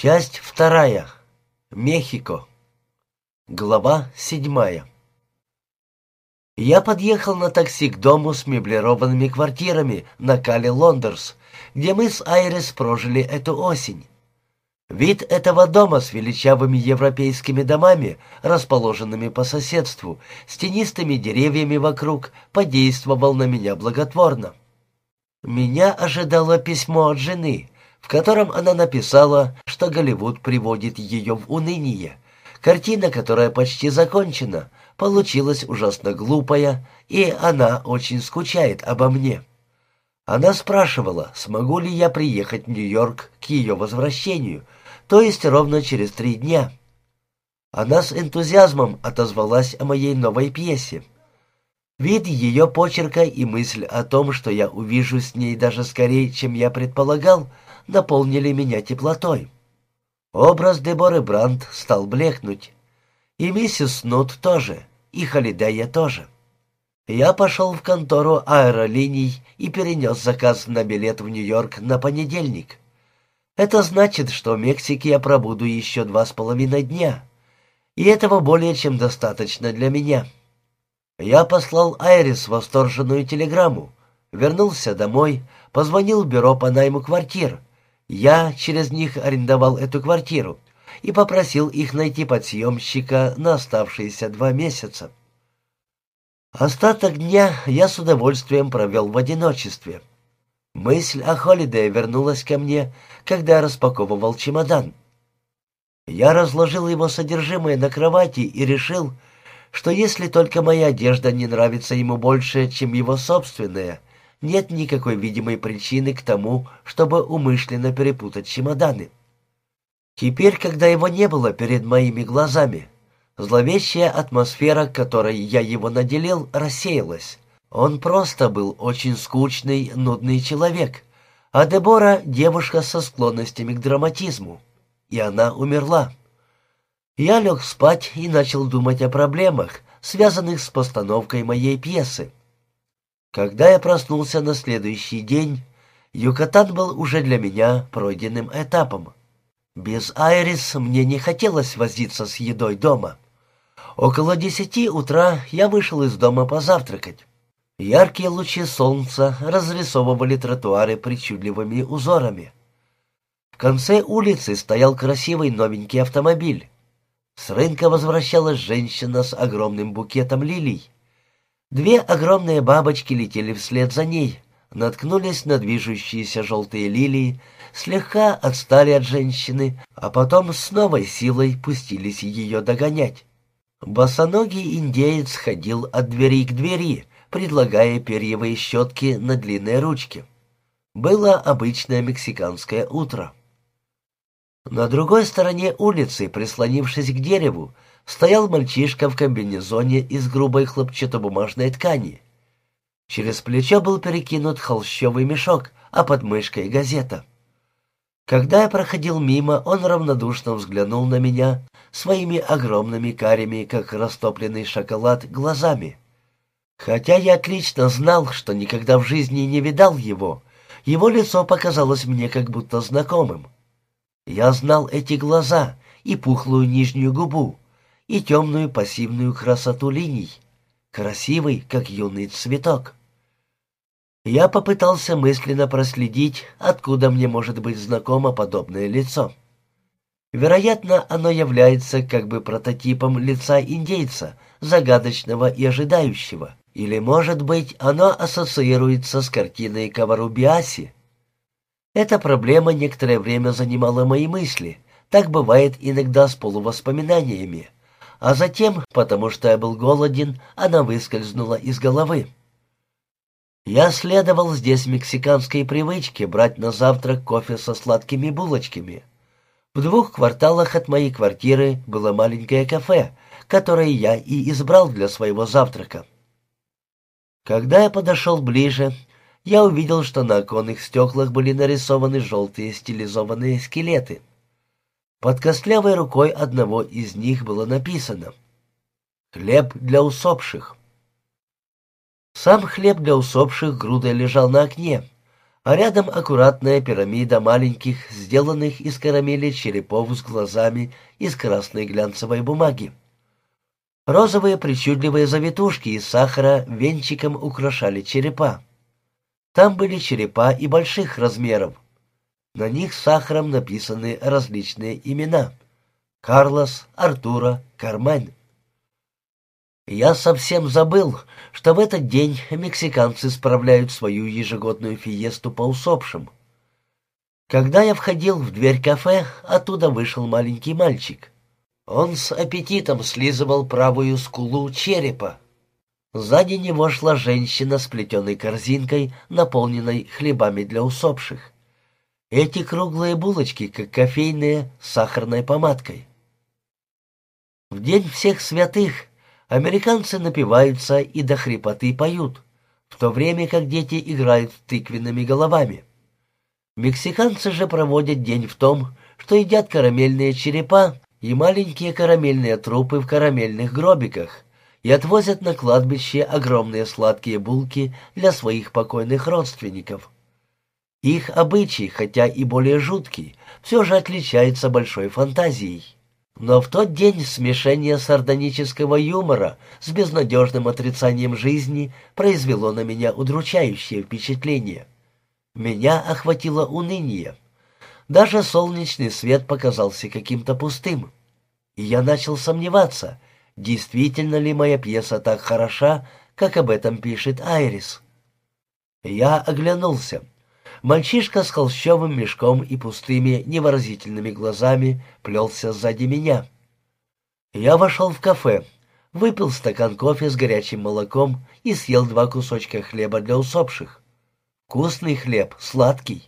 Часть вторая. Мехико. Глава седьмая. Я подъехал на такси к дому с меблированными квартирами на Кале Лондерс, где мы с Айрис прожили эту осень. Вид этого дома с величавыми европейскими домами, расположенными по соседству, с тенистыми деревьями вокруг, подействовал на меня благотворно. Меня ожидало письмо от жены — в котором она написала, что Голливуд приводит ее в уныние. Картина, которая почти закончена, получилась ужасно глупая, и она очень скучает обо мне. Она спрашивала, смогу ли я приехать в Нью-Йорк к ее возвращению, то есть ровно через три дня. Она с энтузиазмом отозвалась о моей новой пьесе. Вид ее почерка и мысль о том, что я увижу с ней даже скорее, чем я предполагал, — наполнили меня теплотой. Образ Деборы Брандт стал блекнуть. И миссис Снут тоже, и Холидея тоже. Я пошел в контору аэролиний и перенес заказ на билет в Нью-Йорк на понедельник. Это значит, что в Мексике я пробуду еще два с половиной дня. И этого более чем достаточно для меня. Я послал Айрис восторженную телеграмму, вернулся домой, позвонил в бюро по найму квартир, я через них арендовал эту квартиру и попросил их найти подсъемщика на оставшиеся два месяца. Остаток дня я с удовольствием провел в одиночестве. Мысль о Холидее вернулась ко мне, когда я распаковывал чемодан. Я разложил его содержимое на кровати и решил, что если только моя одежда не нравится ему больше, чем его собственная, нет никакой видимой причины к тому, чтобы умышленно перепутать чемоданы. Теперь, когда его не было перед моими глазами, зловещая атмосфера, которой я его наделил, рассеялась. Он просто был очень скучный, нудный человек, а Дебора — девушка со склонностями к драматизму. И она умерла. Я лег спать и начал думать о проблемах, связанных с постановкой моей пьесы. Когда я проснулся на следующий день, Юкатан был уже для меня пройденным этапом. Без Айрис мне не хотелось возиться с едой дома. Около десяти утра я вышел из дома позавтракать. Яркие лучи солнца разрисовывали тротуары причудливыми узорами. В конце улицы стоял красивый новенький автомобиль. С рынка возвращалась женщина с огромным букетом лилий. Две огромные бабочки летели вслед за ней, наткнулись на движущиеся желтые лилии, слегка отстали от женщины, а потом с новой силой пустились ее догонять. Босоногий индеец ходил от двери к двери, предлагая перьевые щетки на длинной ручке. Было обычное мексиканское утро. На другой стороне улицы, прислонившись к дереву, стоял мальчишка в комбинезоне из грубой хлопчатобумажной ткани. Через плечо был перекинут холщовый мешок, а под мышкой газета. Когда я проходил мимо, он равнодушно взглянул на меня своими огромными карими, как растопленный шоколад, глазами. Хотя я отлично знал, что никогда в жизни не видал его, его лицо показалось мне как будто знакомым. Я знал эти глаза и пухлую нижнюю губу, и темную пассивную красоту линий, красивый, как юный цветок. Я попытался мысленно проследить, откуда мне может быть знакомо подобное лицо. Вероятно, оно является как бы прототипом лица индейца, загадочного и ожидающего. Или, может быть, оно ассоциируется с картиной Каварубиаси. Эта проблема некоторое время занимала мои мысли. Так бывает иногда с полувоспоминаниями а затем, потому что я был голоден, она выскользнула из головы. Я следовал здесь мексиканской привычке брать на завтрак кофе со сладкими булочками. В двух кварталах от моей квартиры было маленькое кафе, которое я и избрал для своего завтрака. Когда я подошел ближе, я увидел, что на оконных стеклах были нарисованы желтые стилизованные скелеты. Под костлявой рукой одного из них было написано «Хлеб для усопших». Сам хлеб для усопших грудой лежал на окне, а рядом аккуратная пирамида маленьких, сделанных из карамели черепов с глазами из красной глянцевой бумаги. Розовые причудливые завитушки из сахара венчиком украшали черепа. Там были черепа и больших размеров. На них сахаром написаны различные имена. Карлос, Артура, Кармань. Я совсем забыл, что в этот день мексиканцы справляют свою ежегодную фиесту по усопшим. Когда я входил в дверь кафе, оттуда вышел маленький мальчик. Он с аппетитом слизывал правую скулу черепа. Сзади него шла женщина с плетеной корзинкой, наполненной хлебами для усопших. Эти круглые булочки, как кофейные, с сахарной помадкой. В день всех святых американцы напиваются и до хрипоты поют, в то время как дети играют тыквенными головами. Мексиканцы же проводят день в том, что едят карамельные черепа и маленькие карамельные трупы в карамельных гробиках и отвозят на кладбище огромные сладкие булки для своих покойных родственников. Их обычай, хотя и более жуткий, все же отличается большой фантазией. Но в тот день смешение сардонического юмора с безнадежным отрицанием жизни произвело на меня удручающее впечатление. Меня охватило уныние. Даже солнечный свет показался каким-то пустым. И я начал сомневаться, действительно ли моя пьеса так хороша, как об этом пишет Айрис. Я оглянулся. Мальчишка с холщовым мешком и пустыми невыразительными глазами плелся сзади меня. Я вошел в кафе, выпил стакан кофе с горячим молоком и съел два кусочка хлеба для усопших. Вкусный хлеб, сладкий.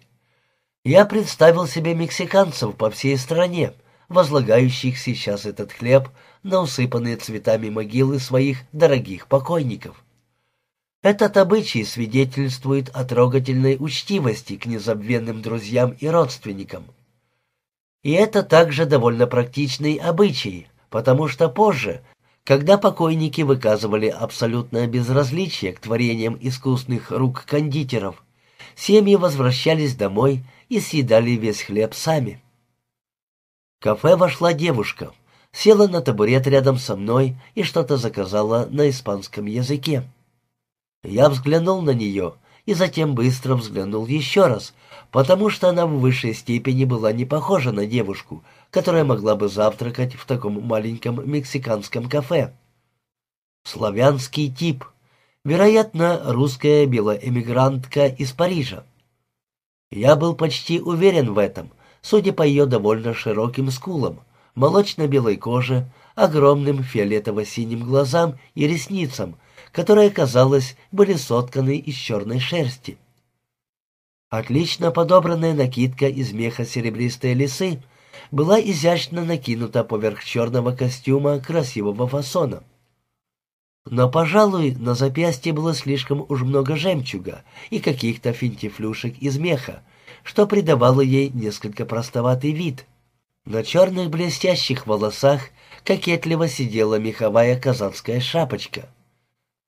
Я представил себе мексиканцев по всей стране, возлагающих сейчас этот хлеб на усыпанные цветами могилы своих дорогих покойников. Этот обычай свидетельствует о трогательной учтивости к незабвенным друзьям и родственникам. И это также довольно практичный обычай, потому что позже, когда покойники выказывали абсолютное безразличие к творениям искусных рук кондитеров, семьи возвращались домой и съедали весь хлеб сами. В кафе вошла девушка, села на табурет рядом со мной и что-то заказала на испанском языке. Я взглянул на нее и затем быстро взглянул еще раз, потому что она в высшей степени была не похожа на девушку, которая могла бы завтракать в таком маленьком мексиканском кафе. Славянский тип. Вероятно, русская белоэмигрантка из Парижа. Я был почти уверен в этом, судя по ее довольно широким скулам, молочно-белой коже, огромным фиолетово-синим глазам и ресницам, которые, казалось, были сотканы из черной шерсти. Отлично подобранная накидка из меха серебристой лисы была изящно накинута поверх черного костюма красивого фасона. Но, пожалуй, на запястье было слишком уж много жемчуга и каких-то финтифлюшек из меха, что придавало ей несколько простоватый вид. На черных блестящих волосах кокетливо сидела меховая казанская шапочка.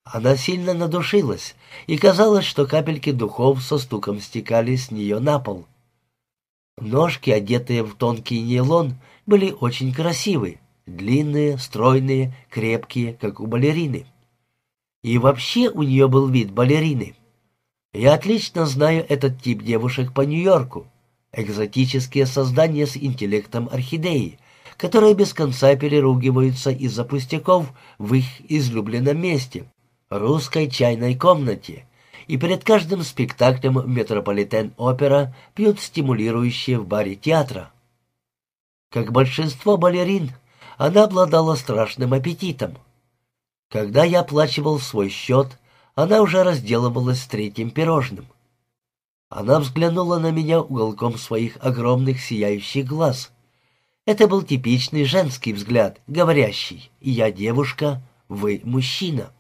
Она сильно надушилась, и казалось, что капельки духов со стуком стекали с нее на пол. Ножки, одетые в тонкий нейлон, были очень красивы, длинные, стройные, крепкие, как у балерины. И вообще у нее был вид балерины. Я отлично знаю этот тип девушек по Нью-Йорку. Экзотические создания с интеллектом орхидеи, которые без конца переругиваются из-за пустяков в их излюбленном месте, русской чайной комнате, и перед каждым спектаклем Метрополитен-опера пьют стимулирующие в баре театра. Как большинство балерин, она обладала страшным аппетитом. Когда я оплачивал свой счет, она уже разделывалась с третьим пирожным. Она взглянула на меня уголком своих огромных сияющих глаз. Это был типичный женский взгляд, говорящий «Я девушка, вы мужчина».